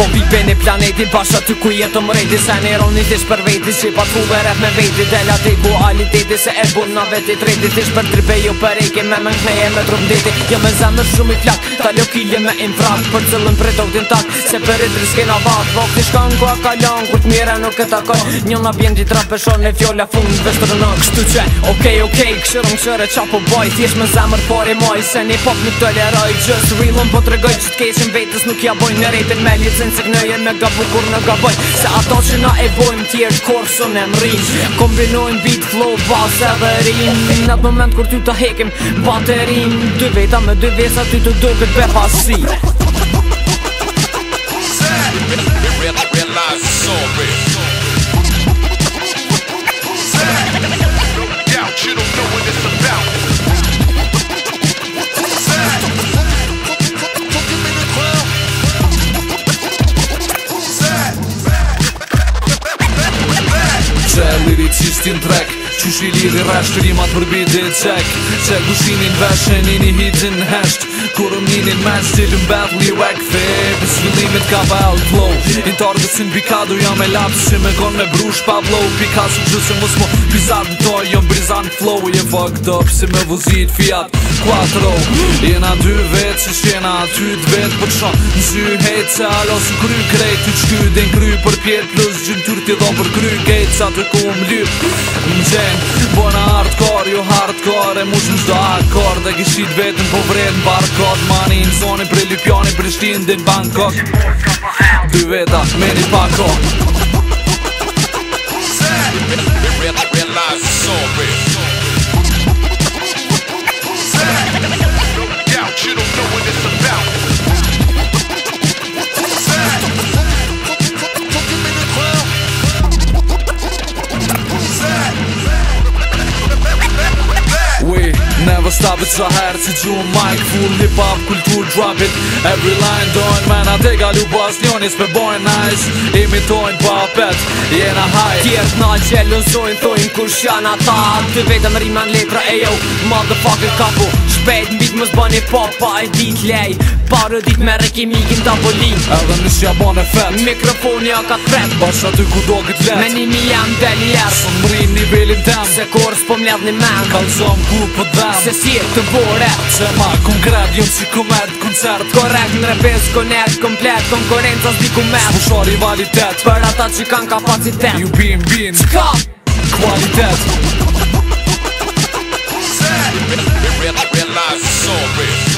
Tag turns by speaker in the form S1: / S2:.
S1: Po pipe në planetin pasha të ku jetë më rejti Se në eroni tish për veti që pa të vërët me veti Dela të ku aliteti se e bun në veti treti Tish për tripe ju jo për eke me më nkneje me trup ndeti Jo me zemër shumë i flak, ta lo me infrak Për cëllën për do këtë në tak, se për e të rëske në vak Po këti shkan ku a kalan, ku të mire nuk e takon Një në bjen gjitë fjolla fund vestër në Kështu që, okej, okej, okay, këshërë më se një pop nuk Just të po nuk ja në rejtën shkojnë Se jem me ka bukur në ka Se ato që na e bojmë tjerë korsën e në mërin beat flow, bass e dhe rin Në të moment kur ty të hekim baterin Dy veta me dy vesa ty të do këtë përhasi
S2: Realize
S3: policistin drek Qush i lidhi resht, rimat përbidi cek Se gushinin veshen, i një hidin hesht Kur më njënin me stilin battle i wack Fejbë, sëllimit ka pa el flow Në targët në bikadu, jam e lapë Si me gon me brush pa blow Picasso gjësë mos mo bizar në toj Jom brizan flow, jem fucked up Si me vuzit fiat 4 Jena dy vetë, si shena aty të vetë Për shonë në zy hejtë Se alo së kry krejtë, të qky dhe kry për pjetë Plus gjymë tjurë t'i dho për kry Kejtë sa të ku më lypë Në gjenë Po në hardcore, jo hardcore E mu shumë shdo akkor Dhe gëshit vetën po vretë në barkot Mani në zonin për Lipjani Prishtin dhe në Bangkok Ty veta me një pakot Se
S2: Realize the soul bitch
S3: stop it so hard to do my Full hip hop culture drop it every line don't man i take all your boss you need to boy nice imitoin pop it yeah na high kiet na jelo so in to in
S1: kushana ta ty vetem riman letra ejo motherfucker couple N'bit më s'ba një papa e dit lej Parodit me rekimikin t'abolim Edhe në shqabane fet Mikrofoni a ka fret Ba shatuj ku do këtë let Me një mi jam dhe një let Shumë rin tem Se kors për mlet një men Kalcom ku për po dhem Se si të vore Se ma kongret Jo që komet koncert Korek në reviz konek Komplet konkurencë as di komet Shpusha rivalitet Për ata që kanë kapacitet Ju bim bim Që kvalitet
S2: Se Bim bim, bim lives so sorry.